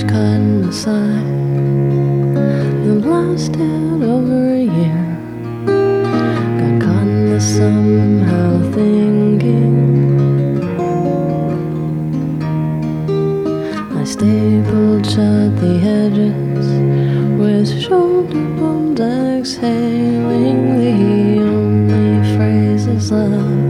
English cotton aside. that lasted over a year. Got caught in the somehow thinking. I stapled shut the edges with shoulder bones exhaling the only phrases left.